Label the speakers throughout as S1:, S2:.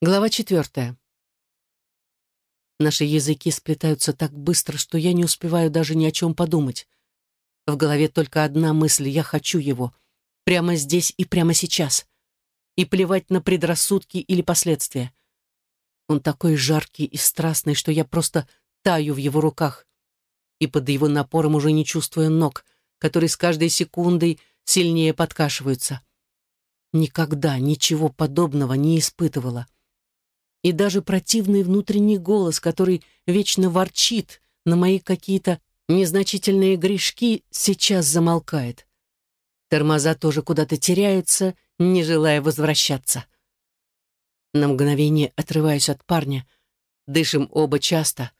S1: Глава четвертая. Наши языки сплетаются так быстро, что я не успеваю даже ни о чем подумать. В голове только одна мысль — я хочу его. Прямо здесь и прямо сейчас. И плевать на предрассудки или последствия. Он такой жаркий и страстный, что я просто таю в его руках. И под его напором уже не чувствую ног, которые с каждой секундой сильнее подкашиваются. Никогда ничего подобного не испытывала и даже противный внутренний голос, который вечно ворчит на мои какие-то незначительные грешки, сейчас замолкает. Тормоза тоже куда-то теряются, не желая возвращаться. На мгновение отрываюсь от парня, дышим оба часто,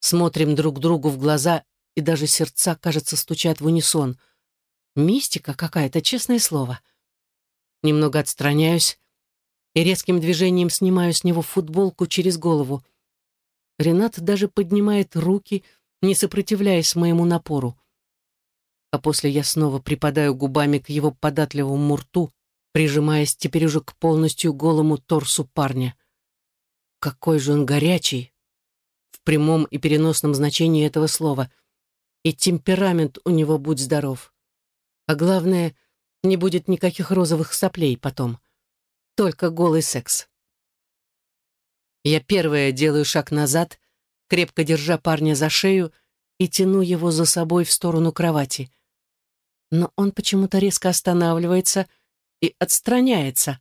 S1: смотрим друг другу в глаза, и даже сердца, кажется, стучат в унисон. Мистика какая-то, честное слово. Немного отстраняюсь, и резким движением снимаю с него футболку через голову. Ренат даже поднимает руки, не сопротивляясь моему напору. А после я снова припадаю губами к его податливому рту, прижимаясь теперь уже к полностью голому торсу парня. Какой же он горячий! В прямом и переносном значении этого слова. И темперамент у него будь здоров. А главное, не будет никаких розовых соплей потом только голый секс. Я первая делаю шаг назад, крепко держа парня за шею и тяну его за собой в сторону кровати. Но он почему-то резко останавливается и отстраняется,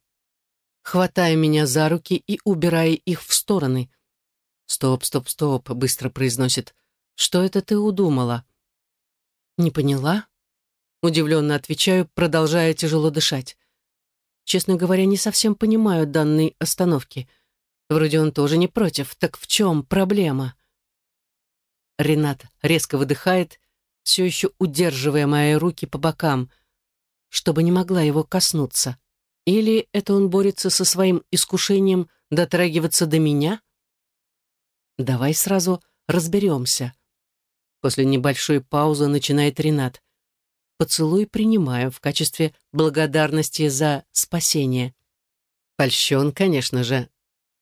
S1: хватая меня за руки и убирая их в стороны. «Стоп, стоп, стоп», — быстро произносит. «Что это ты удумала?» «Не поняла?» Удивленно отвечаю, продолжая тяжело дышать. Честно говоря, не совсем понимаю данной остановки. Вроде он тоже не против. Так в чем проблема? Ренат резко выдыхает, все еще удерживая мои руки по бокам, чтобы не могла его коснуться. Или это он борется со своим искушением дотрагиваться до меня? Давай сразу разберемся. После небольшой паузы начинает Ренат поцелуй принимаю в качестве благодарности за спасение. Польщен, конечно же,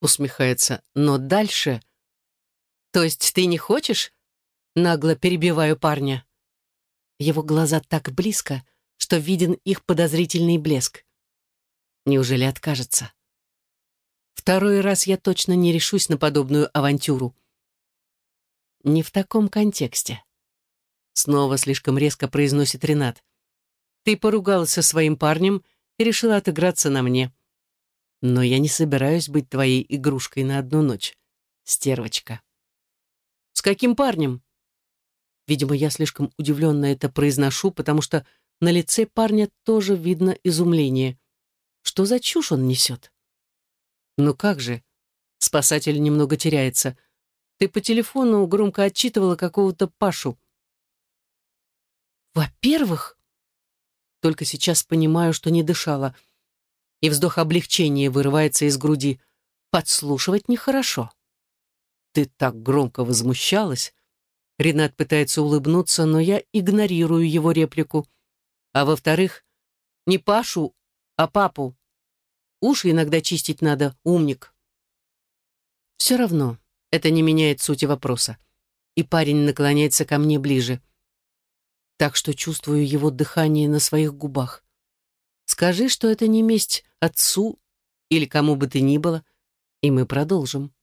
S1: усмехается, но дальше... То есть ты не хочешь? Нагло перебиваю парня. Его глаза так близко, что виден их подозрительный блеск. Неужели откажется? Второй раз я точно не решусь на подобную авантюру. Не в таком контексте. Снова слишком резко произносит Ренат. Ты поругалась со своим парнем и решила отыграться на мне. Но я не собираюсь быть твоей игрушкой на одну ночь, стервочка. С каким парнем? Видимо, я слишком удивленно это произношу, потому что на лице парня тоже видно изумление. Что за чушь он несет? Ну как же? Спасатель немного теряется. Ты по телефону громко отчитывала какого-то Пашу. Во-первых, только сейчас понимаю, что не дышала, и вздох облегчения вырывается из груди. Подслушивать нехорошо. Ты так громко возмущалась. Ренат пытается улыбнуться, но я игнорирую его реплику. А во-вторых, не Пашу, а папу. Уши иногда чистить надо, умник. Все равно это не меняет сути вопроса. И парень наклоняется ко мне ближе так что чувствую его дыхание на своих губах. Скажи, что это не месть отцу или кому бы ты ни было, и мы продолжим.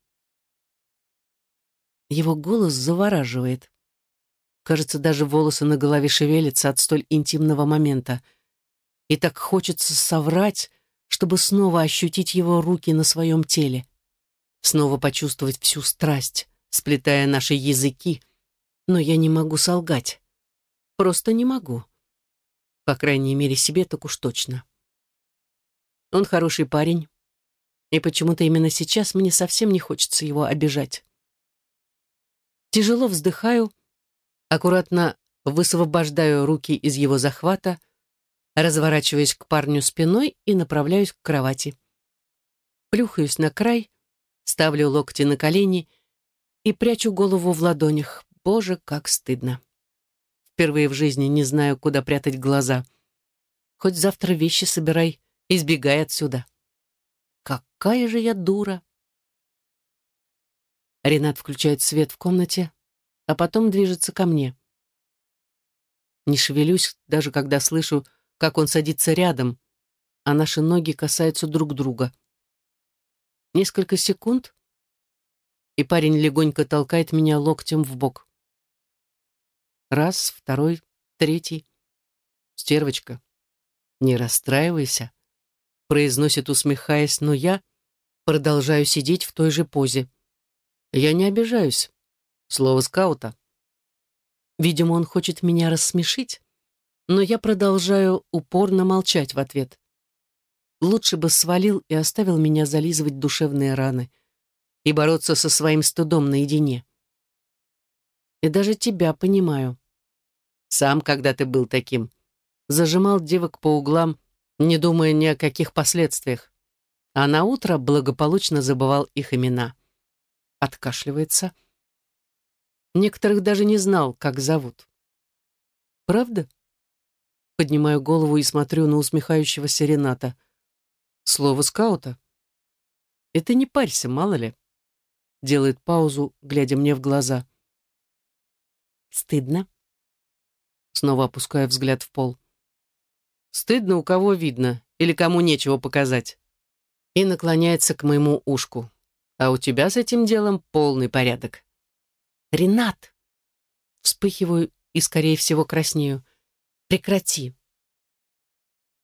S1: Его голос завораживает. Кажется, даже волосы на голове шевелятся от столь интимного момента. И так хочется соврать, чтобы снова ощутить его руки на своем теле. Снова почувствовать всю страсть, сплетая наши языки. Но я не могу солгать. Просто не могу. По крайней мере, себе так уж точно. Он хороший парень, и почему-то именно сейчас мне совсем не хочется его обижать. Тяжело вздыхаю, аккуратно высвобождаю руки из его захвата, разворачиваюсь к парню спиной и направляюсь к кровати. Плюхаюсь на край, ставлю локти на колени и прячу голову в ладонях. Боже, как стыдно. Впервые в жизни не знаю, куда прятать глаза. Хоть завтра вещи собирай, избегай отсюда. Какая же я дура! Ренат включает свет в комнате, а потом движется ко мне. Не шевелюсь, даже когда слышу, как он садится рядом, а наши ноги касаются друг друга. Несколько секунд, и парень легонько толкает меня локтем в бок. Раз, второй, третий. Стервочка, не расстраивайся, произносит, усмехаясь, но я продолжаю сидеть в той же позе. Я не обижаюсь. Слово скаута. Видимо, он хочет меня рассмешить, но я продолжаю упорно молчать в ответ. Лучше бы свалил и оставил меня зализывать душевные раны и бороться со своим стыдом наедине. И даже тебя понимаю. Сам когда ты был таким. Зажимал девок по углам, не думая ни о каких последствиях. А на утро благополучно забывал их имена. Откашливается. Некоторых даже не знал, как зовут. «Правда?» Поднимаю голову и смотрю на усмехающегося Рената. Слово скаута. «Это не парься, мало ли». Делает паузу, глядя мне в глаза. «Стыдно?» Снова опускаю взгляд в пол. «Стыдно, у кого видно, или кому нечего показать». И наклоняется к моему ушку. «А у тебя с этим делом полный порядок». «Ренат!» Вспыхиваю и, скорее всего, краснею. «Прекрати!»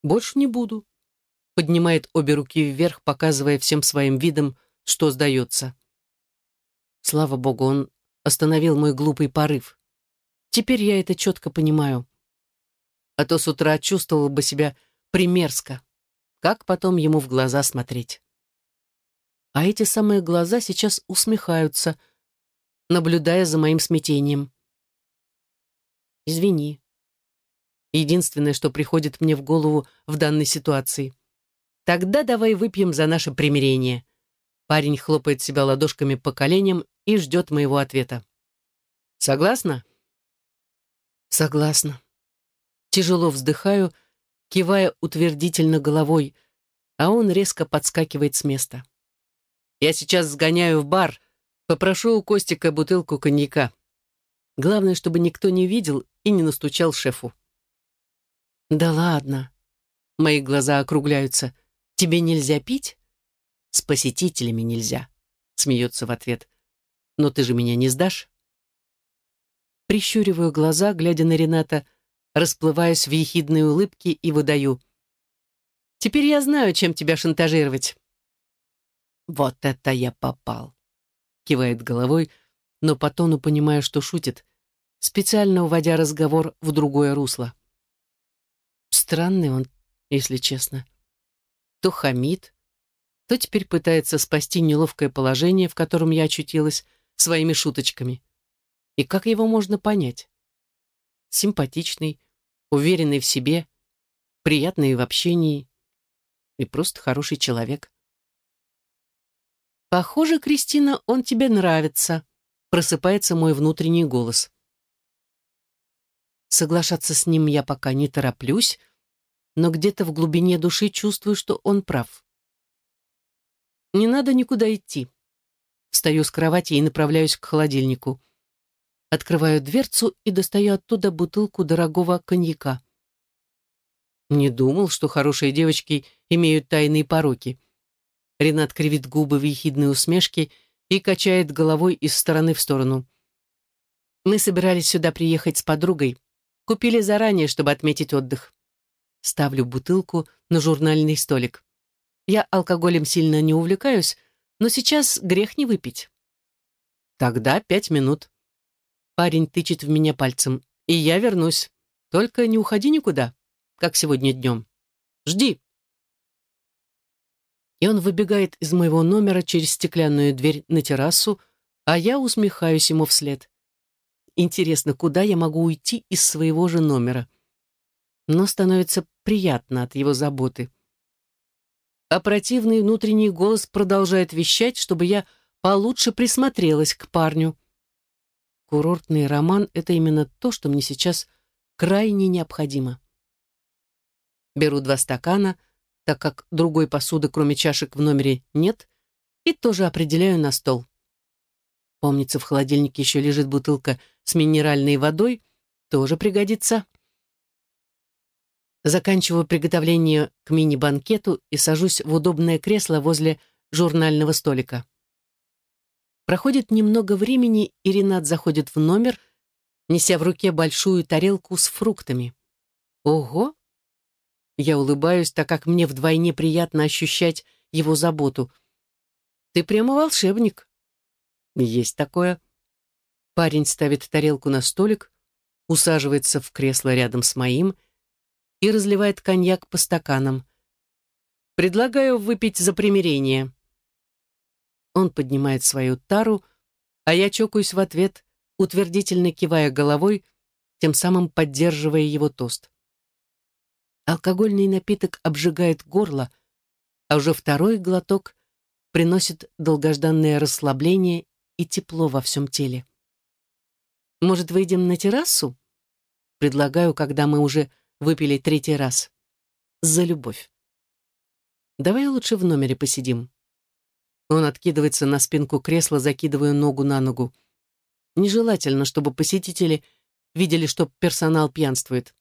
S1: «Больше не буду», — поднимает обе руки вверх, показывая всем своим видом, что сдается. Слава богу, он остановил мой глупый порыв. Теперь я это четко понимаю. А то с утра чувствовал бы себя примерзко. Как потом ему в глаза смотреть? А эти самые глаза сейчас усмехаются — наблюдая за моим смятением. «Извини». Единственное, что приходит мне в голову в данной ситуации. «Тогда давай выпьем за наше примирение». Парень хлопает себя ладошками по коленям и ждет моего ответа. «Согласна?» «Согласна». Тяжело вздыхаю, кивая утвердительно головой, а он резко подскакивает с места. «Я сейчас сгоняю в бар», Попрошу у Костика бутылку коньяка. Главное, чтобы никто не видел и не настучал шефу. Да ладно. Мои глаза округляются. Тебе нельзя пить? С посетителями нельзя. Смеется в ответ. Но ты же меня не сдашь? Прищуриваю глаза, глядя на Рената, расплываясь в ехидной улыбке и выдаю. Теперь я знаю, чем тебя шантажировать. Вот это я попал кивает головой, но по тону понимая, что шутит, специально уводя разговор в другое русло. Странный он, если честно. То хамит, то теперь пытается спасти неловкое положение, в котором я очутилась, своими шуточками. И как его можно понять? Симпатичный, уверенный в себе, приятный в общении и просто хороший человек. «Похоже, Кристина, он тебе нравится», — просыпается мой внутренний голос. Соглашаться с ним я пока не тороплюсь, но где-то в глубине души чувствую, что он прав. Не надо никуда идти. Встаю с кровати и направляюсь к холодильнику. Открываю дверцу и достаю оттуда бутылку дорогого коньяка. Не думал, что хорошие девочки имеют тайные пороки. Ренат кривит губы в ехидной усмешке и качает головой из стороны в сторону. Мы собирались сюда приехать с подругой. Купили заранее, чтобы отметить отдых. Ставлю бутылку на журнальный столик. Я алкоголем сильно не увлекаюсь, но сейчас грех не выпить. Тогда пять минут. Парень тычет в меня пальцем. И я вернусь. Только не уходи никуда, как сегодня днем. Жди и он выбегает из моего номера через стеклянную дверь на террасу, а я усмехаюсь ему вслед. Интересно, куда я могу уйти из своего же номера? Но становится приятно от его заботы. А противный внутренний голос продолжает вещать, чтобы я получше присмотрелась к парню. Курортный роман — это именно то, что мне сейчас крайне необходимо. Беру два стакана — так как другой посуды, кроме чашек, в номере нет, и тоже определяю на стол. Помнится, в холодильнике еще лежит бутылка с минеральной водой. Тоже пригодится. Заканчиваю приготовление к мини-банкету и сажусь в удобное кресло возле журнального столика. Проходит немного времени, и Ренат заходит в номер, неся в руке большую тарелку с фруктами. Ого! Я улыбаюсь, так как мне вдвойне приятно ощущать его заботу. Ты прямо волшебник. Есть такое. Парень ставит тарелку на столик, усаживается в кресло рядом с моим и разливает коньяк по стаканам. Предлагаю выпить за примирение. Он поднимает свою тару, а я чокаюсь в ответ, утвердительно кивая головой, тем самым поддерживая его тост. Алкогольный напиток обжигает горло, а уже второй глоток приносит долгожданное расслабление и тепло во всем теле. «Может, выйдем на террасу?» Предлагаю, когда мы уже выпили третий раз. За любовь. Давай лучше в номере посидим. Он откидывается на спинку кресла, закидывая ногу на ногу. Нежелательно, чтобы посетители видели, что персонал пьянствует.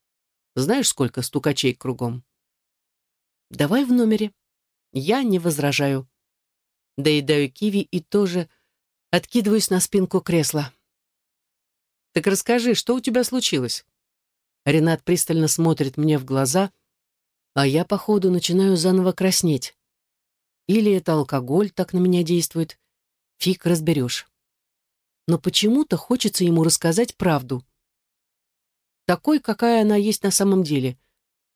S1: Знаешь, сколько стукачей кругом? Давай в номере. Я не возражаю. Доедаю киви и тоже откидываюсь на спинку кресла. Так расскажи, что у тебя случилось? Ренат пристально смотрит мне в глаза, а я, походу, начинаю заново краснеть. Или это алкоголь так на меня действует. Фиг разберешь. Но почему-то хочется ему рассказать правду. Такой, какая она есть на самом деле.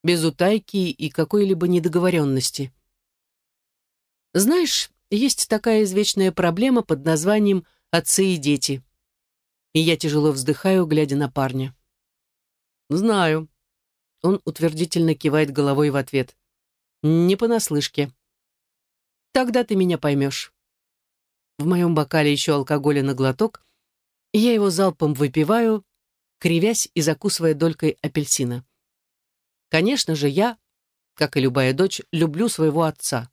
S1: Без утайки и какой-либо недоговоренности. Знаешь, есть такая извечная проблема под названием «отцы и дети». И я тяжело вздыхаю, глядя на парня. «Знаю». Он утвердительно кивает головой в ответ. «Не понаслышке». Тогда ты меня поймешь. В моем бокале еще алкоголя на глоток, и я его залпом выпиваю, кривясь и закусывая долькой апельсина. Конечно же, я, как и любая дочь, люблю своего отца.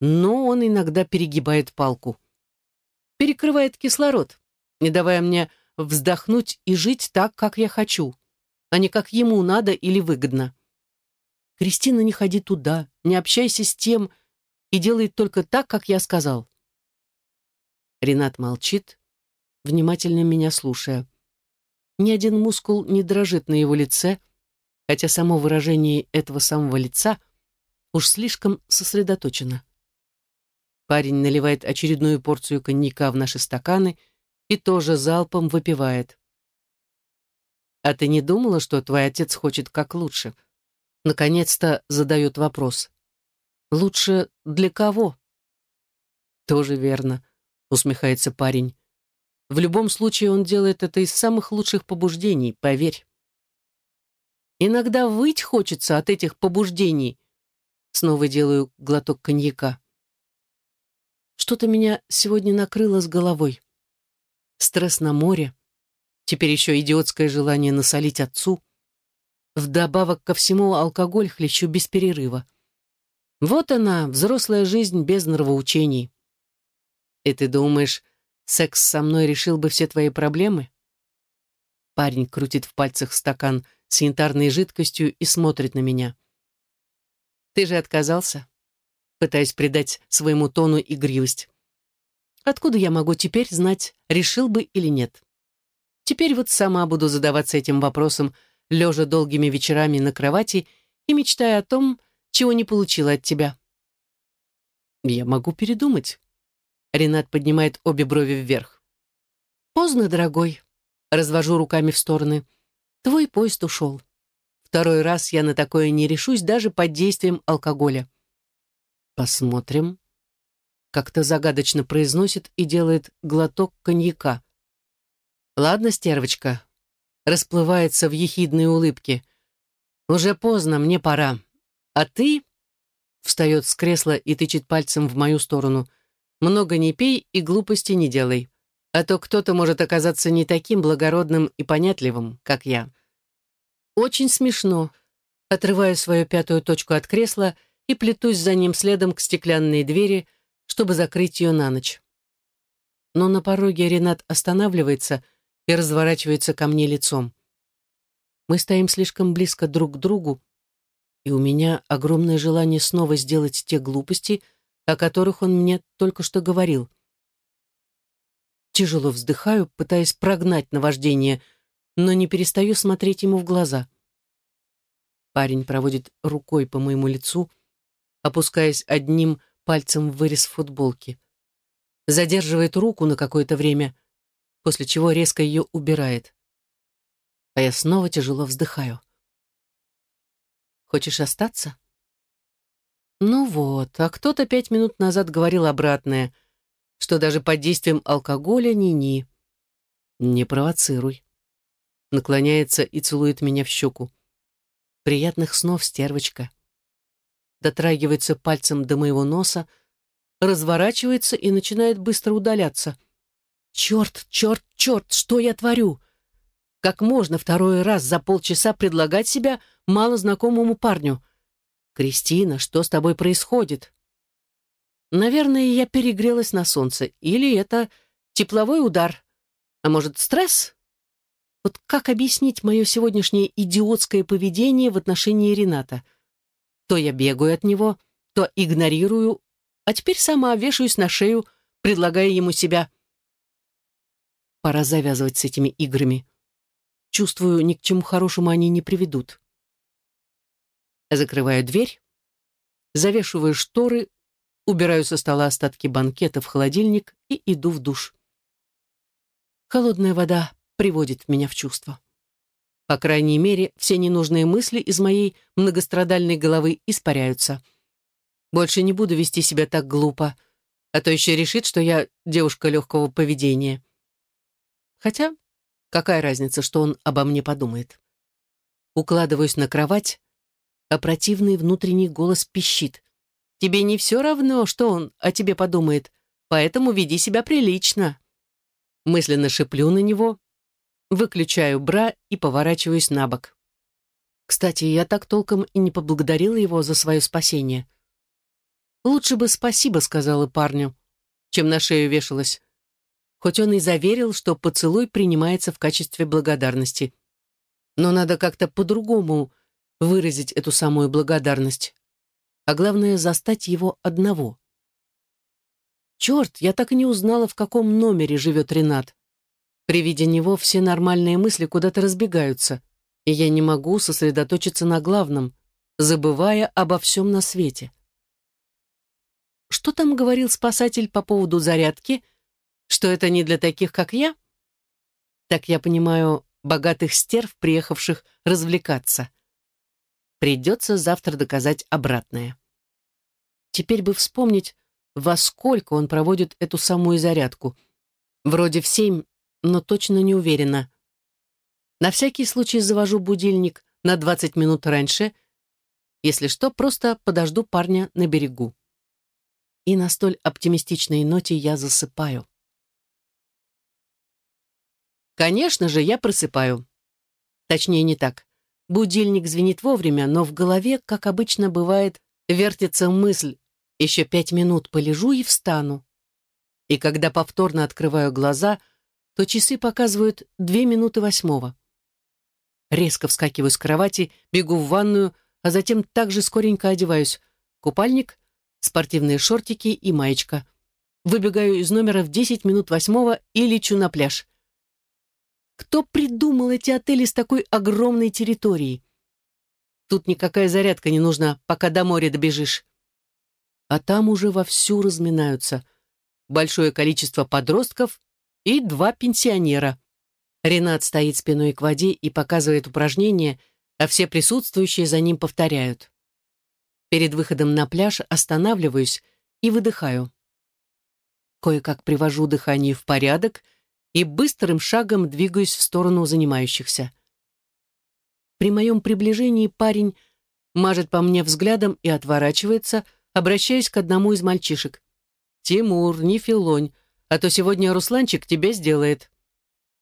S1: Но он иногда перегибает палку. Перекрывает кислород, не давая мне вздохнуть и жить так, как я хочу, а не как ему надо или выгодно. Кристина, не ходи туда, не общайся с тем, и делает только так, как я сказал. Ренат молчит, внимательно меня слушая. Ни один мускул не дрожит на его лице, хотя само выражение этого самого лица уж слишком сосредоточено. Парень наливает очередную порцию коньяка в наши стаканы и тоже залпом выпивает. «А ты не думала, что твой отец хочет как лучше?» Наконец-то задает вопрос. Лучше для кого? Тоже верно, усмехается парень. В любом случае он делает это из самых лучших побуждений, поверь. Иногда выть хочется от этих побуждений. Снова делаю глоток коньяка. Что-то меня сегодня накрыло с головой. Стресс на море. Теперь еще идиотское желание насолить отцу. Вдобавок ко всему алкоголь хлещу без перерыва. Вот она, взрослая жизнь без нравоучений. И ты думаешь, секс со мной решил бы все твои проблемы? Парень крутит в пальцах стакан с янтарной жидкостью и смотрит на меня. Ты же отказался? Пытаясь придать своему тону игривость. Откуда я могу теперь знать, решил бы или нет? Теперь вот сама буду задаваться этим вопросом, лежа долгими вечерами на кровати и мечтая о том, чего не получила от тебя. Я могу передумать. Ренат поднимает обе брови вверх. Поздно, дорогой. Развожу руками в стороны. Твой поезд ушел. Второй раз я на такое не решусь даже под действием алкоголя. Посмотрим. Как-то загадочно произносит и делает глоток коньяка. Ладно, стервочка. Расплывается в ехидной улыбке. Уже поздно, мне пора. А ты...» Встает с кресла и тычет пальцем в мою сторону. «Много не пей и глупости не делай. А то кто-то может оказаться не таким благородным и понятливым, как я». «Очень смешно». Отрываю свою пятую точку от кресла и плетусь за ним следом к стеклянной двери, чтобы закрыть ее на ночь. но на пороге Ренат останавливается и разворачивается ко мне лицом. Мы стоим слишком близко друг к другу, и у меня огромное желание снова сделать те глупости, о которых он мне только что говорил. Тяжело вздыхаю, пытаясь прогнать наваждение, но не перестаю смотреть ему в глаза. Парень проводит рукой по моему лицу, опускаясь одним пальцем в вырез футболки. Задерживает руку на какое-то время, после чего резко ее убирает. А я снова тяжело вздыхаю. Хочешь остаться? Ну вот, а кто-то пять минут назад говорил обратное, что даже под действием алкоголя ни-ни. Не провоцируй. Наклоняется и целует меня в щеку. Приятных снов, стервочка. Дотрагивается пальцем до моего носа, разворачивается и начинает быстро удаляться. Черт, черт, черт, что я творю? Как можно второй раз за полчаса предлагать себя малознакомому парню? «Кристина, что с тобой происходит?» Наверное, я перегрелась на солнце. Или это тепловой удар. А может, стресс? Вот как объяснить мое сегодняшнее идиотское поведение в отношении Рената? То я бегаю от него, то игнорирую, а теперь сама вешаюсь на шею, предлагая ему себя. Пора завязывать с этими играми. Чувствую, ни к чему хорошему они не приведут. Закрываю дверь, завешиваю шторы, убираю со стола остатки банкета в холодильник и иду в душ. Холодная вода приводит меня в чувство. По крайней мере, все ненужные мысли из моей многострадальной головы испаряются. Больше не буду вести себя так глупо, а то еще решит, что я девушка легкого поведения. Хотя Какая разница, что он обо мне подумает? Укладываюсь на кровать, а противный внутренний голос пищит. Тебе не все равно, что он о тебе подумает, поэтому веди себя прилично. Мысленно шиплю на него, выключаю бра и поворачиваюсь на бок. Кстати, я так толком и не поблагодарила его за свое спасение. «Лучше бы спасибо», — сказала парню, чем на шею вешалась хоть он и заверил, что поцелуй принимается в качестве благодарности. Но надо как-то по-другому выразить эту самую благодарность. А главное, застать его одного. Черт, я так и не узнала, в каком номере живет Ренат. При виде него все нормальные мысли куда-то разбегаются, и я не могу сосредоточиться на главном, забывая обо всем на свете. Что там говорил спасатель по поводу зарядки — что это не для таких, как я? Так я понимаю, богатых стерв, приехавших развлекаться. Придется завтра доказать обратное. Теперь бы вспомнить, во сколько он проводит эту самую зарядку. Вроде в семь, но точно не уверена. На всякий случай завожу будильник на 20 минут раньше. Если что, просто подожду парня на берегу. И на столь оптимистичной ноте я засыпаю. Конечно же, я просыпаю. Точнее, не так. Будильник звенит вовремя, но в голове, как обычно бывает, вертится мысль «еще пять минут полежу и встану». И когда повторно открываю глаза, то часы показывают две минуты восьмого. Резко вскакиваю с кровати, бегу в ванную, а затем также скоренько одеваюсь. Купальник, спортивные шортики и маечка. Выбегаю из номера в десять минут восьмого и лечу на пляж. Кто придумал эти отели с такой огромной территорией? Тут никакая зарядка не нужна, пока до моря добежишь. А там уже вовсю разминаются. Большое количество подростков и два пенсионера. Ренат стоит спиной к воде и показывает упражнения, а все присутствующие за ним повторяют. Перед выходом на пляж останавливаюсь и выдыхаю. Кое-как привожу дыхание в порядок — и быстрым шагом двигаюсь в сторону занимающихся. При моем приближении парень мажет по мне взглядом и отворачивается, обращаясь к одному из мальчишек. «Тимур, не филонь, а то сегодня Русланчик тебя сделает».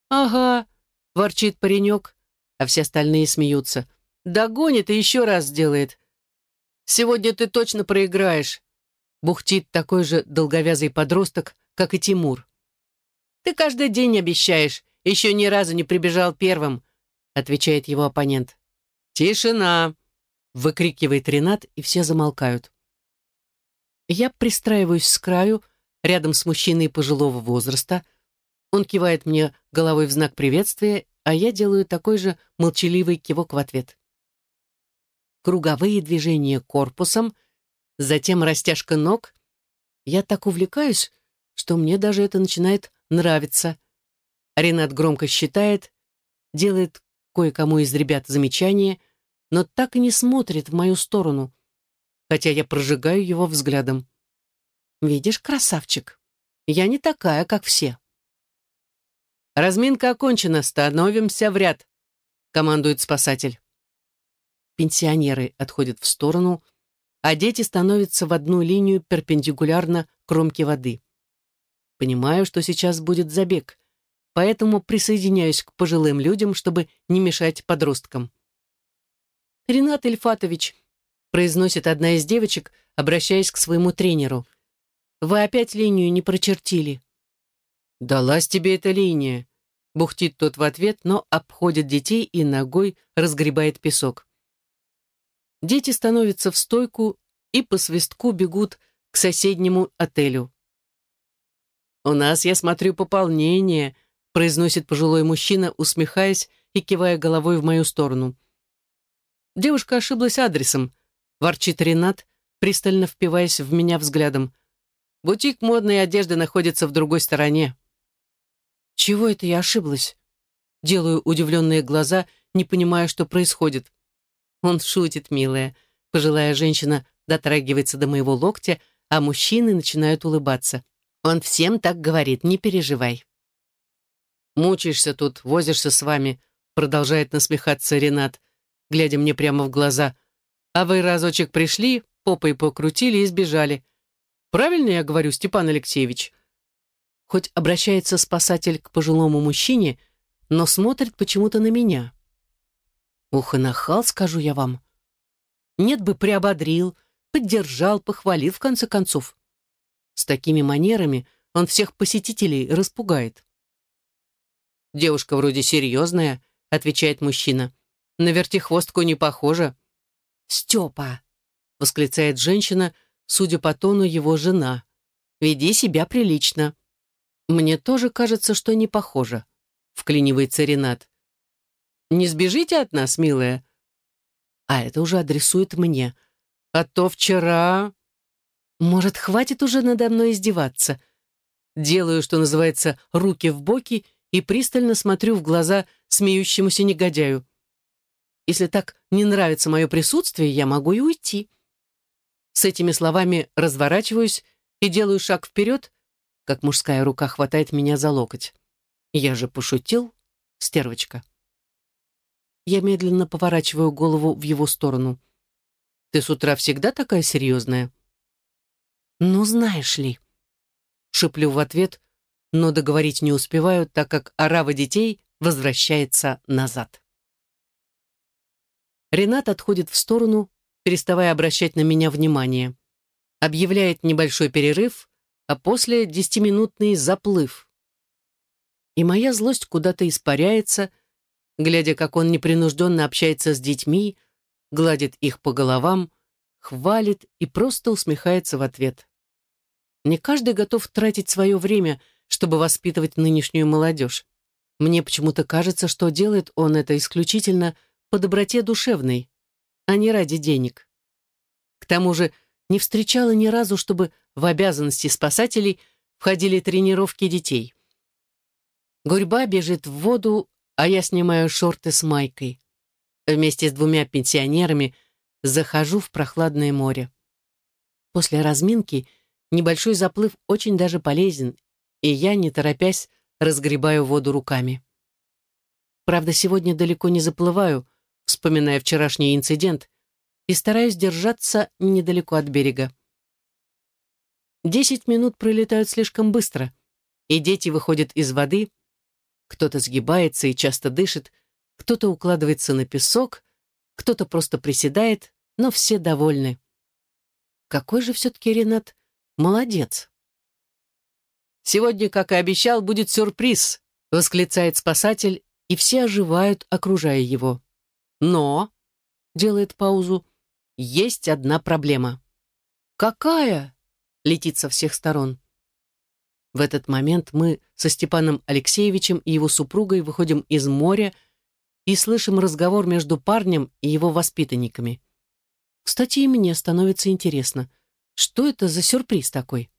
S1: «Ага», — ворчит паренек, а все остальные смеются. «Догонит и еще раз сделает. Сегодня ты точно проиграешь», — бухтит такой же долговязый подросток, как и Тимур. Ты каждый день обещаешь, еще ни разу не прибежал первым», отвечает его оппонент. «Тишина!» выкрикивает Ренат, и все замолкают. Я пристраиваюсь с краю, рядом с мужчиной пожилого возраста. Он кивает мне головой в знак приветствия, а я делаю такой же молчаливый кивок в ответ. Круговые движения корпусом, затем растяжка ног. Я так увлекаюсь, что мне даже это начинает нравиться. Ренат громко считает, делает кое-кому из ребят замечание, но так и не смотрит в мою сторону, хотя я прожигаю его взглядом. «Видишь, красавчик, я не такая, как все». «Разминка окончена, становимся в ряд», — командует спасатель. Пенсионеры отходят в сторону, а дети становятся в одну линию перпендикулярно кромке воды. Понимаю, что сейчас будет забег, поэтому присоединяюсь к пожилым людям, чтобы не мешать подросткам. «Ренат Ильфатович», — произносит одна из девочек, обращаясь к своему тренеру, «вы опять линию не прочертили». «Далась тебе эта линия», — бухтит тот в ответ, но обходит детей и ногой разгребает песок. Дети становятся в стойку и по свистку бегут к соседнему отелю. «У нас, я смотрю, пополнение», — произносит пожилой мужчина, усмехаясь и кивая головой в мою сторону. «Девушка ошиблась адресом», — ворчит Ренат, пристально впиваясь в меня взглядом. «Бутик модной одежды находится в другой стороне». «Чего это я ошиблась?» Делаю удивленные глаза, не понимая, что происходит. Он шутит, милая. Пожилая женщина дотрагивается до моего локтя, а мужчины начинают улыбаться. Он всем так говорит, не переживай. «Мучаешься тут, возишься с вами», продолжает насмехаться Ренат, глядя мне прямо в глаза. «А вы разочек пришли, попой покрутили и сбежали. Правильно я говорю, Степан Алексеевич?» Хоть обращается спасатель к пожилому мужчине, но смотрит почему-то на меня. Ух, и нахал, скажу я вам. Нет бы приободрил, поддержал, похвалил, в конце концов. С такими манерами он всех посетителей распугает. «Девушка вроде серьезная», — отвечает мужчина. «На вертихвостку не похожа». «Степа!» — восклицает женщина, судя по тону его жена. «Веди себя прилично». «Мне тоже кажется, что не похоже», — вклинивается Ренат. Не сбежите от нас, милая. А это уже адресует мне. А то вчера... Может, хватит уже надо мной издеваться? Делаю, что называется, руки в боки и пристально смотрю в глаза смеющемуся негодяю. Если так не нравится мое присутствие, я могу и уйти. С этими словами разворачиваюсь и делаю шаг вперед, как мужская рука хватает меня за локоть. Я же пошутил, стервочка. Я медленно поворачиваю голову в его сторону. «Ты с утра всегда такая серьезная?» «Ну, знаешь ли...» Шиплю в ответ, но договорить не успеваю, так как орава детей возвращается назад. Ренат отходит в сторону, переставая обращать на меня внимание. Объявляет небольшой перерыв, а после десятиминутный заплыв. И моя злость куда-то испаряется, глядя, как он непринужденно общается с детьми, гладит их по головам, хвалит и просто усмехается в ответ. Не каждый готов тратить свое время, чтобы воспитывать нынешнюю молодежь. Мне почему-то кажется, что делает он это исключительно по доброте душевной, а не ради денег. К тому же не встречала ни разу, чтобы в обязанности спасателей входили тренировки детей. Гурьба бежит в воду, а я снимаю шорты с майкой. Вместе с двумя пенсионерами захожу в прохладное море. После разминки небольшой заплыв очень даже полезен, и я, не торопясь, разгребаю воду руками. Правда, сегодня далеко не заплываю, вспоминая вчерашний инцидент, и стараюсь держаться недалеко от берега. Десять минут пролетают слишком быстро, и дети выходят из воды, кто-то сгибается и часто дышит, кто-то укладывается на песок, кто-то просто приседает, но все довольны. Какой же все-таки Ренат молодец. Сегодня, как и обещал, будет сюрприз», — восклицает спасатель, и все оживают, окружая его. «Но», — делает паузу, — «есть одна проблема». «Какая?» — летит со всех сторон. В этот момент мы со Степаном Алексеевичем и его супругой выходим из моря и слышим разговор между парнем и его воспитанниками. Кстати, и мне становится интересно, что это за сюрприз такой?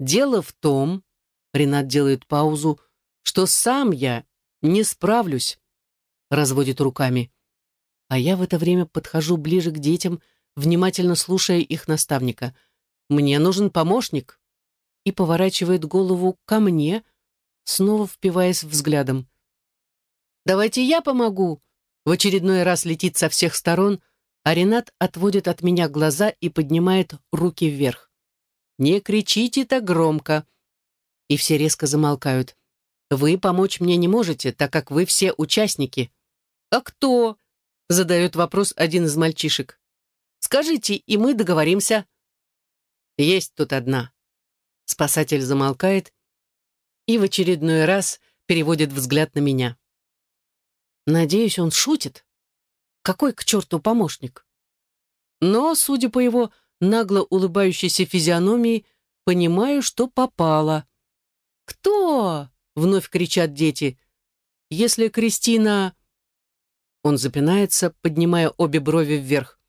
S1: Дело в том, Ренат делает паузу, что сам я не справлюсь, разводит руками. А я в это время подхожу ближе к детям, внимательно слушая их наставника. Мне нужен помощник. И поворачивает голову ко мне, снова впиваясь взглядом. «Давайте я помогу!» В очередной раз летит со всех сторон, а Ренат отводит от меня глаза и поднимает руки вверх. «Не кричите так громко!» И все резко замолкают. «Вы помочь мне не можете, так как вы все участники». «А кто?» — задает вопрос один из мальчишек. «Скажите, и мы договоримся». «Есть тут одна». Спасатель замолкает и в очередной раз переводит взгляд на меня. Надеюсь, он шутит. Какой к черту помощник? Но, судя по его нагло улыбающейся физиономии, понимаю, что попало. «Кто?» — вновь кричат дети. «Если Кристина...» Он запинается, поднимая обе брови вверх.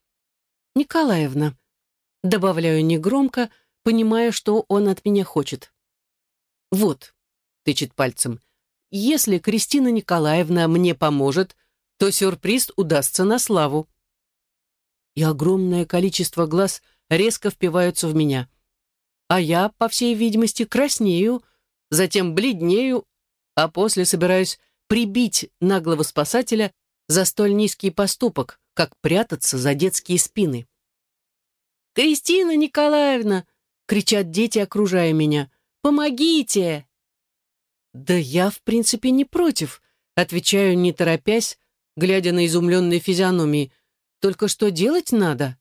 S1: «Николаевна», — добавляю негромко, понимая, что он от меня хочет. «Вот», — тычет пальцем, — «если Кристина Николаевна мне поможет, то сюрприз удастся на славу. И огромное количество глаз резко впиваются в меня. А я, по всей видимости, краснею, затем бледнею, а после собираюсь прибить наглого спасателя за столь низкий поступок, как прятаться за детские спины. «Кристина Николаевна!» — кричат дети, окружая меня. «Помогите!» «Да я, в принципе, не против», — отвечаю, не торопясь, глядя на изумленные физиономии. «Только что делать надо?»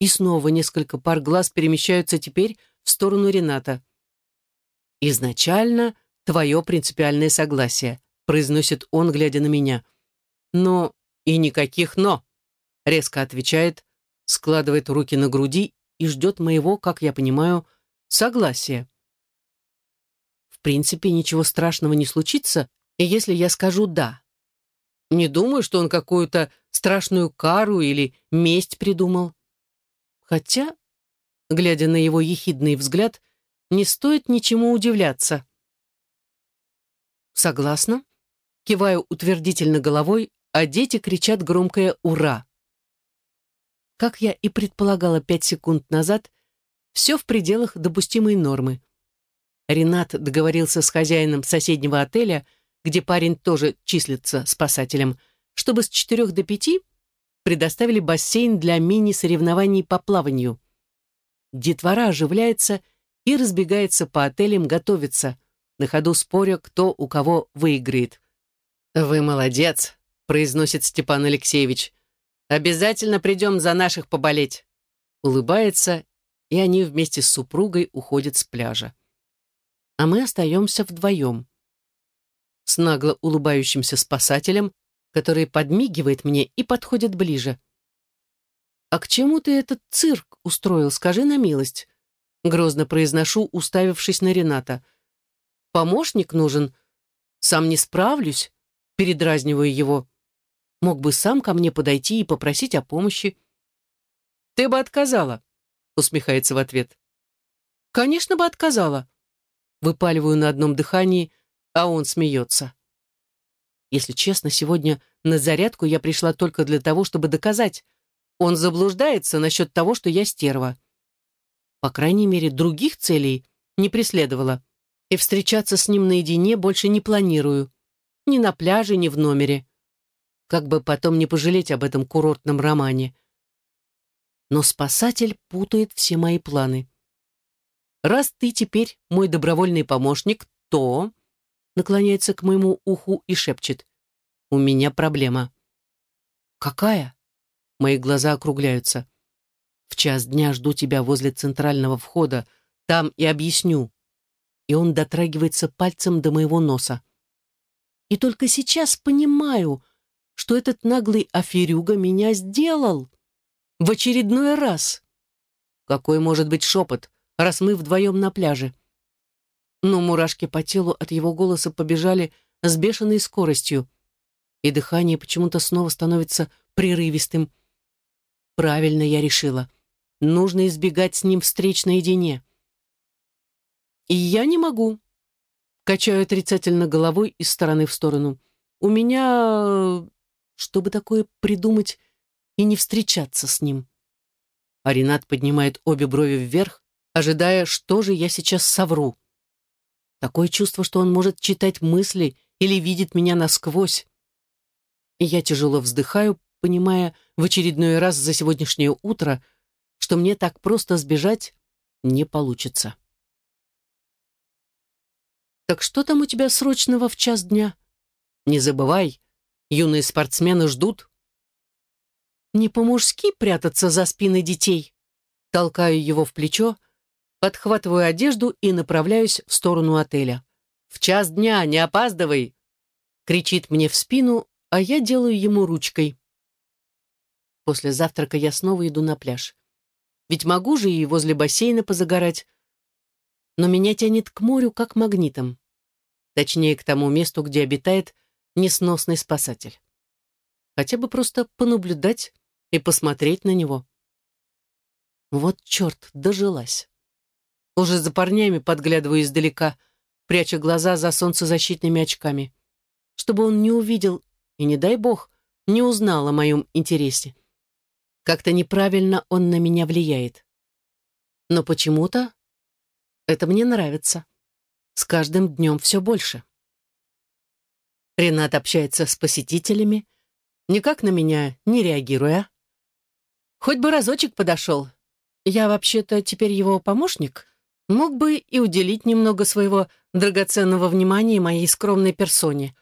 S1: И снова несколько пар глаз перемещаются теперь в сторону Рената. «Изначально твое принципиальное согласие», — произносит он, глядя на меня. «Но и никаких «но», — резко отвечает, складывает руки на груди и ждет моего, как я понимаю, согласия. В принципе, ничего страшного не случится, если я скажу «да». Не думаю, что он какую-то страшную кару или месть придумал. Хотя, глядя на его ехидный взгляд, не стоит ничему удивляться. Согласна. Киваю утвердительно головой, а дети кричат громкое «Ура!». Как я и предполагала пять секунд назад, все в пределах допустимой нормы. Ренат договорился с хозяином соседнего отеля — где парень тоже числится спасателем, чтобы с четырех до пяти предоставили бассейн для мини-соревнований по плаванию. Детвора оживляется и разбегается по отелям готовиться, на ходу споря, кто у кого выиграет. «Вы молодец», — произносит Степан Алексеевич. «Обязательно придем за наших поболеть». Улыбается, и они вместе с супругой уходят с пляжа. А мы остаемся вдвоем с нагло улыбающимся спасателем, который подмигивает мне и подходит ближе. «А к чему ты этот цирк устроил, скажи на милость?» Грозно произношу, уставившись на Рената. «Помощник нужен. Сам не справлюсь», — передразниваю его. Мог бы сам ко мне подойти и попросить о помощи. «Ты бы отказала», — усмехается в ответ. «Конечно бы отказала». Выпаливаю на одном дыхании, а он смеется. Если честно, сегодня на зарядку я пришла только для того, чтобы доказать. Он заблуждается насчет того, что я стерва. По крайней мере, других целей не преследовала. И встречаться с ним наедине больше не планирую. Ни на пляже, ни в номере. Как бы потом не пожалеть об этом курортном романе. Но спасатель путает все мои планы. Раз ты теперь мой добровольный помощник, то наклоняется к моему уху и шепчет. «У меня проблема». «Какая?» Мои глаза округляются. «В час дня жду тебя возле центрального входа. Там и объясню». и он дотрагивается пальцем до моего носа. И только сейчас понимаю, что этот наглый аферюга меня сделал. В очередной раз. Какой может быть шепот, раз мы вдвоем на пляже? Но мурашки по телу от его голоса побежали с бешеной скоростью, и дыхание почему-то снова становится прерывистым. Правильно я решила. Нужно избегать с ним встреч наедине. И я не могу. Качаю отрицательно головой из стороны в сторону. У меня... Чтобы такое придумать и не встречаться с ним. А Ренат поднимает обе брови вверх, ожидая, что же я сейчас совру. Такое чувство, что он может читать мысли или видит меня насквозь. И я тяжело вздыхаю, понимая в очередной раз за сегодняшнее утро, что мне так просто сбежать не получится. «Так что там у тебя срочного в час дня? Не забывай, юные спортсмены ждут». «Не по-мужски прятаться за спиной детей?» Толкаю его в плечо, подхватываю одежду и направляюсь в сторону отеля. «В час дня, не опаздывай!» кричит мне в спину, а я делаю ему ручкой. После завтрака я снова иду на пляж. Ведь могу же и возле бассейна позагорать. Но меня тянет к морю как магнитом. Точнее, к тому месту, где обитает несносный спасатель. Хотя бы просто понаблюдать и посмотреть на него. Вот черт, дожилась. Уже за парнями подглядываю издалека, пряча глаза за солнцезащитными очками, чтобы он не увидел и, не дай бог, не узнал о моем интересе. Как-то неправильно он на меня влияет. Но почему-то это мне нравится. С каждым днем все больше. Ренат общается с посетителями, никак на меня не реагируя. Хоть бы разочек подошел. Я вообще-то теперь его помощник. Мог бы и уделить немного своего драгоценного внимания моей скромной персоне.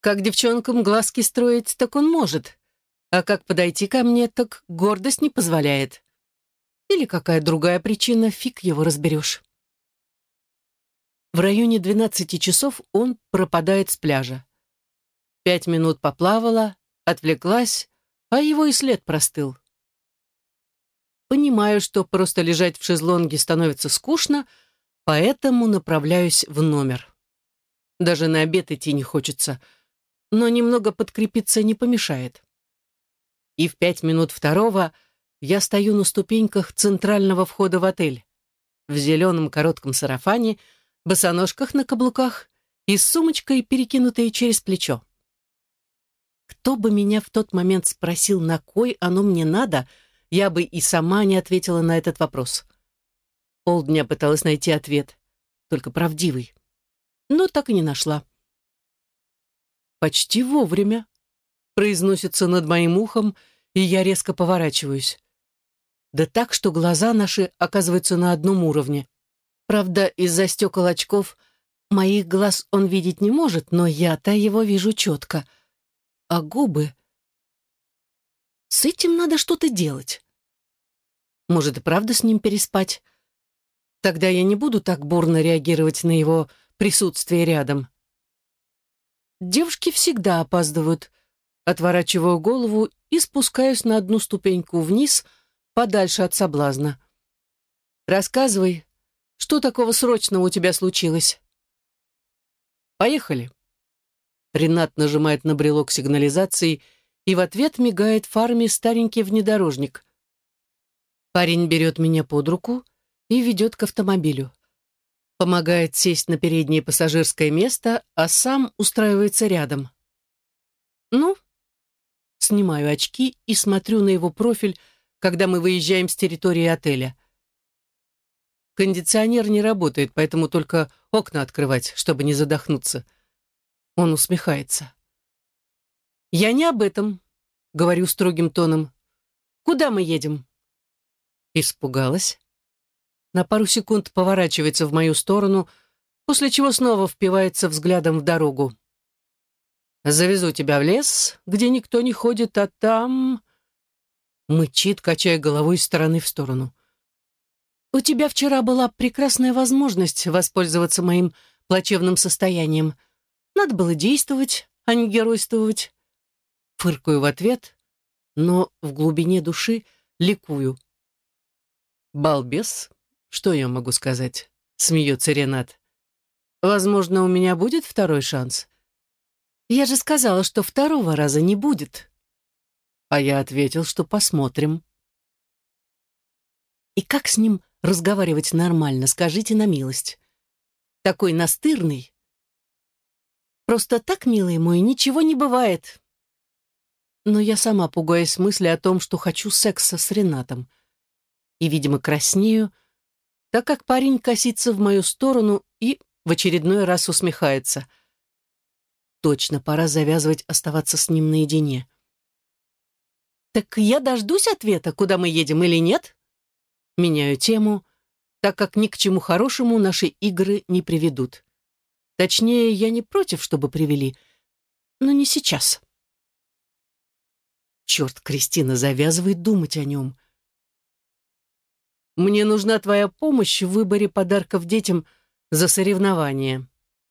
S1: Как девчонкам глазки строить, так он может. А как подойти ко мне, так гордость не позволяет. Или какая другая причина, фиг его разберешь. В районе 12 часов он пропадает с пляжа. Пять минут поплавала, отвлеклась, а его и след простыл. Понимаю, что просто лежать в шезлонге становится скучно, поэтому направляюсь в номер. Даже на обед идти не хочется, но немного подкрепиться не помешает и в пять минут второго я стою на ступеньках центрального входа в отель, в зеленом коротком сарафане, босоножках на каблуках и с сумочкой, перекинутой через плечо. Кто бы меня в тот момент спросил, на кой оно мне надо, я бы и сама не ответила на этот вопрос. Полдня пыталась найти ответ, только правдивый, но так и не нашла. Почти вовремя произносится над моим ухом, и я резко поворачиваюсь. Да так, что глаза наши оказываются на одном уровне. Правда, из-за стекол очков моих глаз он видеть не может, но я-то его вижу четко. А губы... С этим надо что-то делать. Может, и правда с ним переспать? Тогда я не буду так бурно реагировать на его присутствие рядом. Девушки всегда опаздывают — Отворачиваю голову и спускаюсь на одну ступеньку вниз, подальше от соблазна. «Рассказывай, что такого срочного у тебя случилось?» «Поехали». Ренат нажимает на брелок сигнализации, и в ответ мигает фарами старенький внедорожник. Парень берет меня под руку и ведет к автомобилю. Помогает сесть на переднее пассажирское место, а сам устраивается рядом. «Ну, снимаю очки и смотрю на его профиль, когда мы выезжаем с территории отеля. Кондиционер не работает, поэтому только окна открывать, чтобы не задохнуться. Он усмехается. «Я не об этом», — говорю строгим тоном. «Куда мы едем?» Испугалась. На пару секунд поворачивается в мою сторону, после чего снова впивается взглядом в дорогу. Завезу тебя в лес, где никто не ходит, а там...» Мычит, качая головой из стороны в сторону. У тебя вчера была прекрасная возможность воспользоваться моим плачевным состоянием. Надо было действовать, а не геройствовать. Фыркаю в ответ, но в глубине души ликую. «Балбес, что я могу сказать?» — смеется Ренат. «Возможно, у меня будет второй шанс». «Я же сказала, что второго раза не будет». А я ответил, что посмотрим. И как с ним разговаривать нормально, скажите на милость? Такой настырный. Просто так, милый мой, ничего не бывает но я сама пугаюсь мысли о том, что хочу секса с Ренатом. И, видимо, краснею, так как парень косится в мою сторону и в очередной раз усмехается. Точно, пора завязывать оставаться с ним наедине. «Так я дождусь ответа, куда мы едем или нет?» Меняю тему, так как ни к чему хорошему наши игры не приведут. Точнее, я не против, чтобы привели, но не сейчас. Черт, Кристина, завязывает думать о нем. «Мне нужна твоя помощь в выборе подарков детям за соревнования»,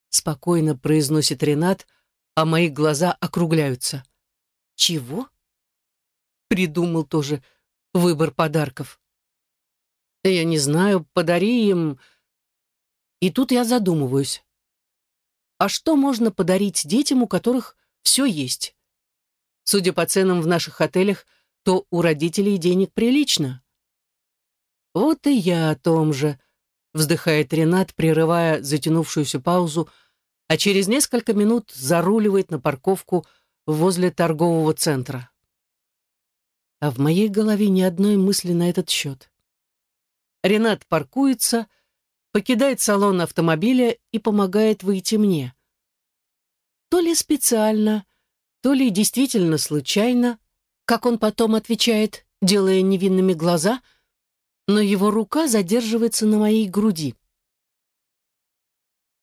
S1: спокойно произносит Ренат, а мои глаза округляются. «Чего?» Придумал тоже выбор подарков. «Я не знаю, подари им...» И тут я задумываюсь. А что можно подарить детям, у которых все есть? Судя по ценам в наших отелях, то у родителей денег прилично. Вот и я о том же, вздыхает Ренат, прерывая затянувшуюся паузу, а через несколько минут заруливает на парковку возле торгового центра. А в моей голове ни одной мысли на этот счет. Ренат паркуется, покидает салон автомобиля и помогает выйти мне. То ли специально, то ли действительно случайно, как он потом отвечает, делая невинными глаза, но его рука задерживается на моей груди.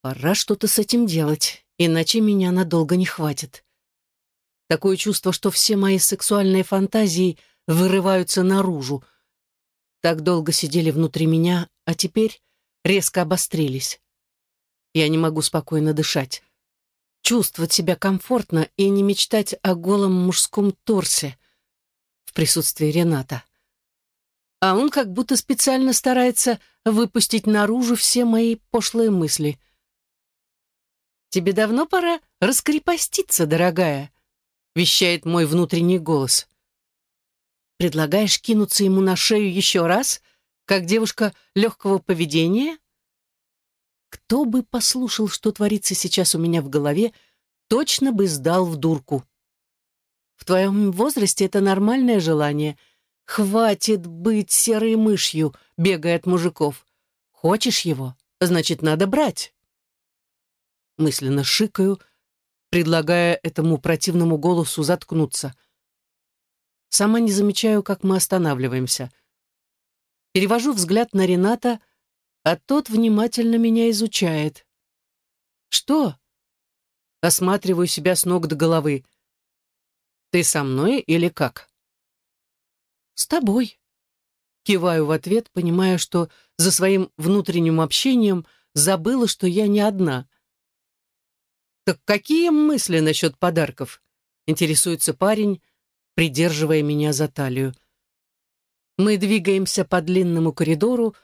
S1: Пора что-то с этим делать, иначе меня надолго не хватит. Такое чувство, что все мои сексуальные фантазии вырываются наружу. Так долго сидели внутри меня, а теперь резко обострились. Я не могу спокойно дышать чувствовать себя комфортно и не мечтать о голом мужском торсе в присутствии Рената. А он как будто специально старается выпустить наружу все мои пошлые мысли. «Тебе давно пора раскрепоститься, дорогая», — вещает мой внутренний голос. «Предлагаешь кинуться ему на шею еще раз, как девушка легкого поведения?» Кто бы послушал, что творится сейчас у меня в голове, точно бы сдал в дурку. В твоем возрасте это нормальное желание. Хватит быть серой мышью, бегая от мужиков. Хочешь его, значит, надо брать. Мысленно шикаю, предлагая этому противному голосу заткнуться. Сама не замечаю, как мы останавливаемся. Перевожу взгляд на Рената, а тот внимательно меня изучает. «Что?» Осматриваю себя с ног до головы. «Ты со мной или как?» «С тобой». Киваю в ответ, понимая, что за своим внутренним общением забыла, что я не одна. «Так какие мысли насчет подарков?» Интересуется парень, придерживая меня за талию. Мы двигаемся по длинному коридору,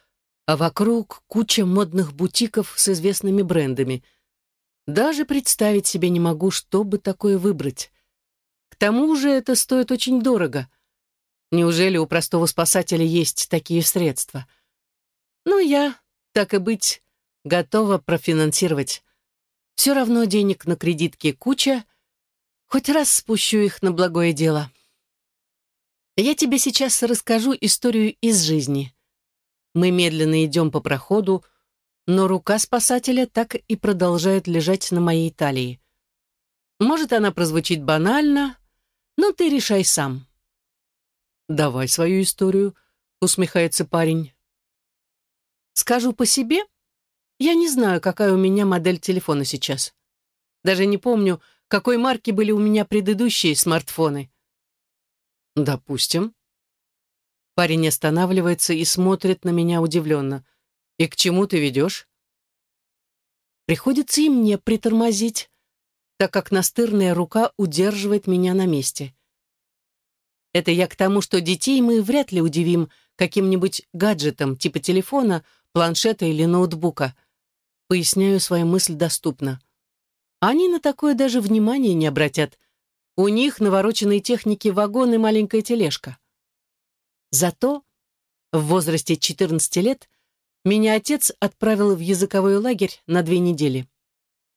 S1: а вокруг куча модных бутиков с известными брендами. Даже представить себе не могу, что бы такое выбрать. К тому же это стоит очень дорого. Неужели у простого спасателя есть такие средства? Ну, я, так и быть, готова профинансировать. Все равно денег на кредитке куча, хоть раз спущу их на благое дело. Я тебе сейчас расскажу историю из жизни. Мы медленно идем по проходу, но рука спасателя так и продолжает лежать на моей талии. Может, она прозвучит банально, но ты решай сам. «Давай свою историю», — усмехается парень. «Скажу по себе, я не знаю, какая у меня модель телефона сейчас. Даже не помню, какой марки были у меня предыдущие смартфоны». «Допустим», Парень останавливается и смотрит на меня удивленно. «И к чему ты ведешь?» Приходится и мне притормозить, так как настырная рука удерживает меня на месте. Это я к тому, что детей мы вряд ли удивим каким-нибудь гаджетом, типа телефона, планшета или ноутбука. Поясняю свою мысль доступно. Они на такое даже внимания не обратят. У них навороченные техники вагон и маленькая тележка. Зато в возрасте 14 лет меня отец отправил в языковой лагерь на две недели.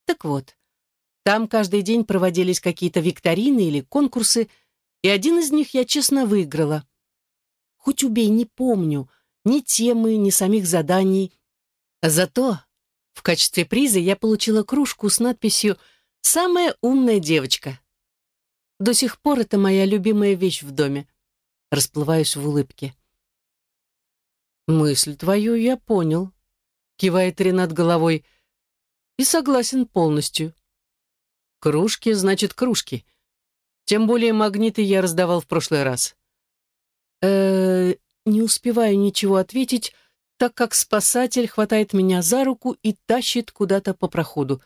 S1: Так вот, там каждый день проводились какие-то викторины или конкурсы, и один из них я честно выиграла. Хоть убей, не помню ни темы, ни самих заданий. Зато в качестве приза я получила кружку с надписью «Самая умная девочка». До сих пор это моя любимая вещь в доме. Расплываюсь в улыбке. «Мысль твою я понял», — кивает Ренат головой, «и согласен полностью. Кружки, значит, кружки. Тем более магниты я раздавал в прошлый раз. э не успеваю ничего ответить, так как спасатель хватает меня за руку и тащит куда-то по проходу.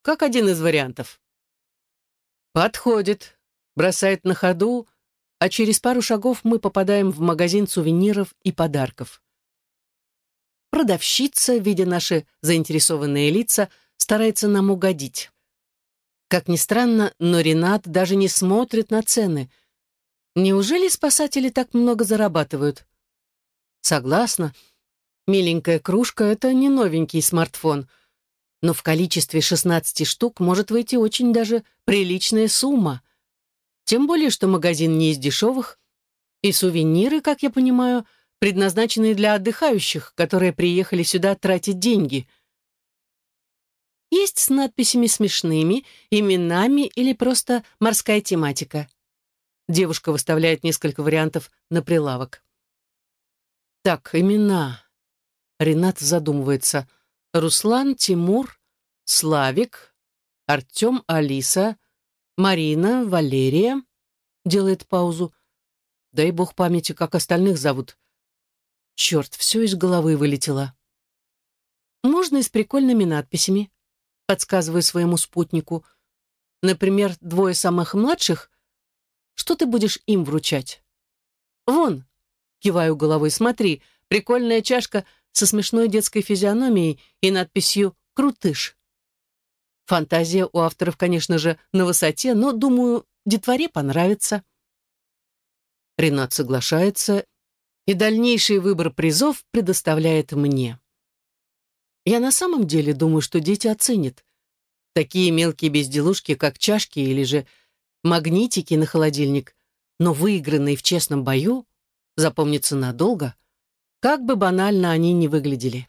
S1: Как один из вариантов. Подходит, бросает на ходу, а через пару шагов мы попадаем в магазин сувениров и подарков. Продавщица, видя наши заинтересованные лица, старается нам угодить. Как ни странно, но Ренат даже не смотрит на цены. Неужели спасатели так много зарабатывают? Согласна. Миленькая кружка — это не новенький смартфон. Но в количестве 16 штук может выйти очень даже приличная сумма. Тем более, что магазин не из дешевых, и сувениры, как я понимаю, предназначены для отдыхающих, которые приехали сюда тратить деньги — есть с надписями смешными, именами или просто морская тематика. Девушка выставляет несколько вариантов на прилавок. Так, имена. Ренат задумывается. Руслан, Тимур, Славик, Артем, Алиса, Марина, Валерия. Делает паузу. Дай бог памяти, как остальных зовут. Черт, все из головы вылетело. Можно и с прикольными надписями подсказываю своему спутнику. Например, двое самых младших. Что ты будешь им вручать? Вон, киваю головой, смотри, прикольная чашка со смешной детской физиономией и надписью «Крутыш». Фантазия у авторов, конечно же, на высоте, но, думаю, детворе понравится. Ренат соглашается, и дальнейший выбор призов предоставляет мне. Я на самом деле думаю, что дети оценят. Такие мелкие безделушки, как чашки или же магнитики на холодильник, но выигранные в честном бою, запомнятся надолго, как бы банально они ни выглядели.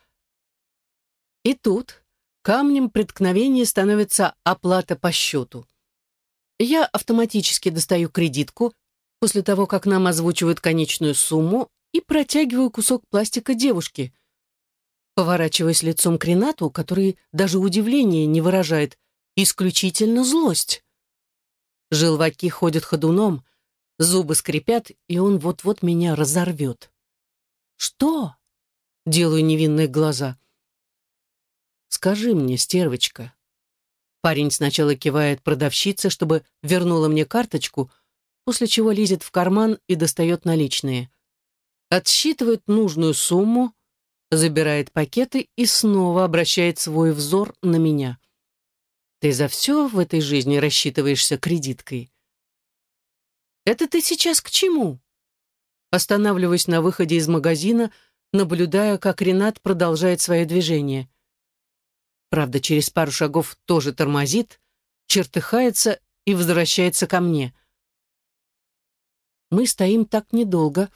S1: И тут камнем преткновения становится оплата по счету. Я автоматически достаю кредитку после того, как нам озвучивают конечную сумму и протягиваю кусок пластика девушке — поворачиваясь лицом к Ренату, который даже удивление не выражает, исключительно злость. Желваки ходят ходуном, зубы скрипят, и он вот-вот меня разорвет. «Что?» — делаю невинные глаза. «Скажи мне, стервочка». Парень сначала кивает продавщице, чтобы вернула мне карточку, после чего лезет в карман и достает наличные. Отсчитывает нужную сумму, забирает пакеты и снова обращает свой взор на меня. Ты за все в этой жизни рассчитываешься кредиткой. Это ты сейчас к чему? Останавливаюсь на выходе из магазина, наблюдая, как Ренат продолжает свое движение. Правда, через пару шагов тоже тормозит, чертыхается и возвращается ко мне. Мы стоим так недолго.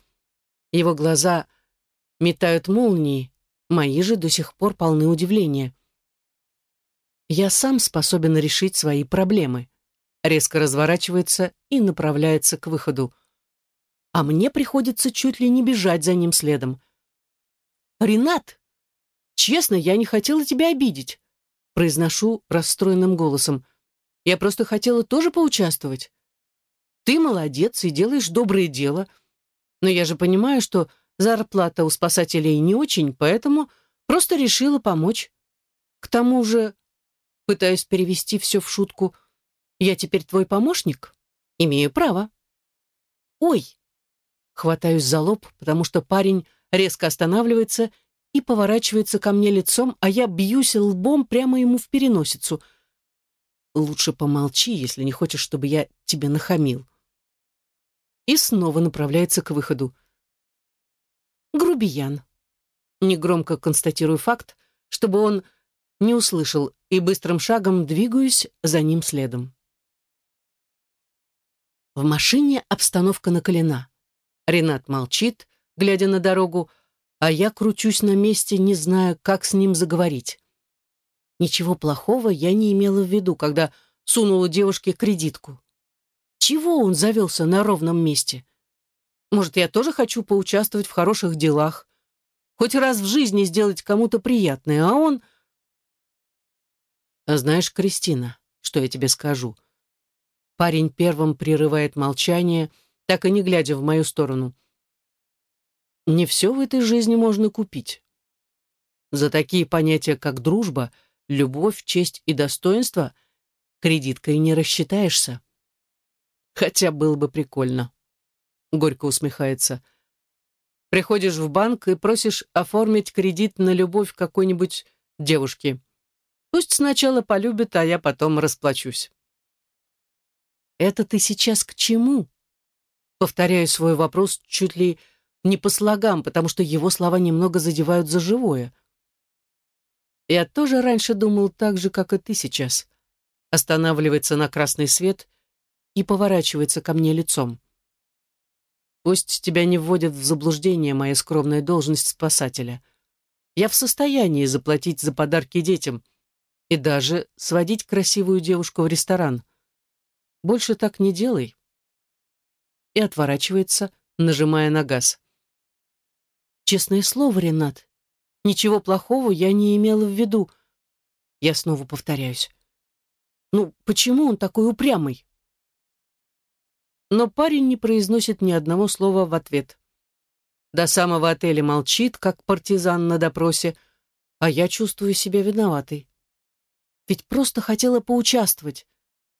S1: Его глаза метают молнии, мои же до сих пор полны удивления. Я сам способен решить свои проблемы. Резко разворачивается и направляется к выходу. А мне приходится чуть ли не бежать за ним следом. «Ренат! Честно, я не хотела тебя обидеть», произношу расстроенным голосом. «Я просто хотела тоже поучаствовать. Ты молодец и делаешь доброе дело. Но я же понимаю, что зарплата у спасателей не очень, поэтому просто решила помочь. К тому же, пытаюсь перевести все в шутку, я теперь твой помощник? Имею право. Ой! Хватаюсь за лоб, потому что парень резко останавливается и поворачивается ко мне лицом, а я бьюсь лбом прямо ему в переносицу. Лучше помолчи, если не хочешь, чтобы я тебе нахамил. И снова направляется к выходу. Грубиян. Негромко констатирую факт, чтобы он не услышал, и быстрым шагом двигаюсь за ним следом. В машине обстановка накалена. Ренат молчит, глядя на дорогу, а я кручусь на месте, не зная, как с ним заговорить. Ничего плохого я не имела в виду, когда сунула девушке кредитку. Чего он завелся на ровном месте? Может, я тоже хочу поучаствовать в хороших делах, хоть раз в жизни сделать кому-то приятное, а он... А знаешь, Кристина, что я тебе скажу? Парень первым прерывает молчание, так и не глядя в мою сторону. Не все в этой жизни можно купить. За такие понятия, как дружба, любовь, честь и достоинство, кредиткой не рассчитаешься. Хотя было бы прикольно. Горько усмехается. Приходишь в банк и просишь оформить кредит на любовь какой-нибудь девушки. Пусть сначала полюбит, а я потом расплачусь. Это ты сейчас к чему? Повторяю свой вопрос чуть ли не по слогам, потому что его слова немного задевают за живое. Я тоже раньше думал так же, как и ты сейчас. Останавливается на красный свет и поворачивается ко мне лицом. Пусть тебя не вводят в заблуждение моя скромная должность спасателя. Я в состоянии заплатить за подарки детям и даже сводить красивую девушку в ресторан. Больше так не делай. И отворачивается, нажимая на газ. Честное слово, Ренат, ничего плохого я не имела в виду. Я снова повторяюсь. Ну, почему он такой упрямый? Но парень не произносит ни одного слова в ответ. До самого отеля молчит, как партизан на допросе, а я чувствую себя виноватой. Ведь просто хотела поучаствовать.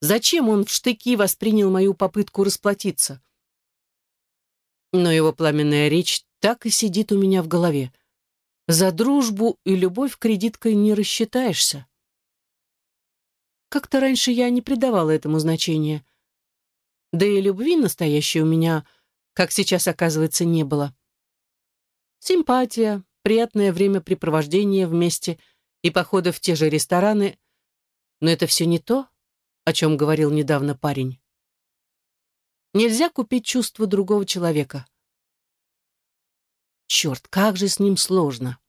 S1: Зачем он в штыки воспринял мою попытку расплатиться? Но его пламенная речь так и сидит у меня в голове. За дружбу и любовь кредиткой не рассчитаешься. Как-то раньше я не придавала этому значения. Да и любви настоящей у меня, как сейчас оказывается, не было. Симпатия, приятное времяпрепровождение вместе и походы в те же рестораны. Но это все не то, о чем говорил недавно парень. Нельзя купить чувство другого человека. Черт, как же с ним сложно.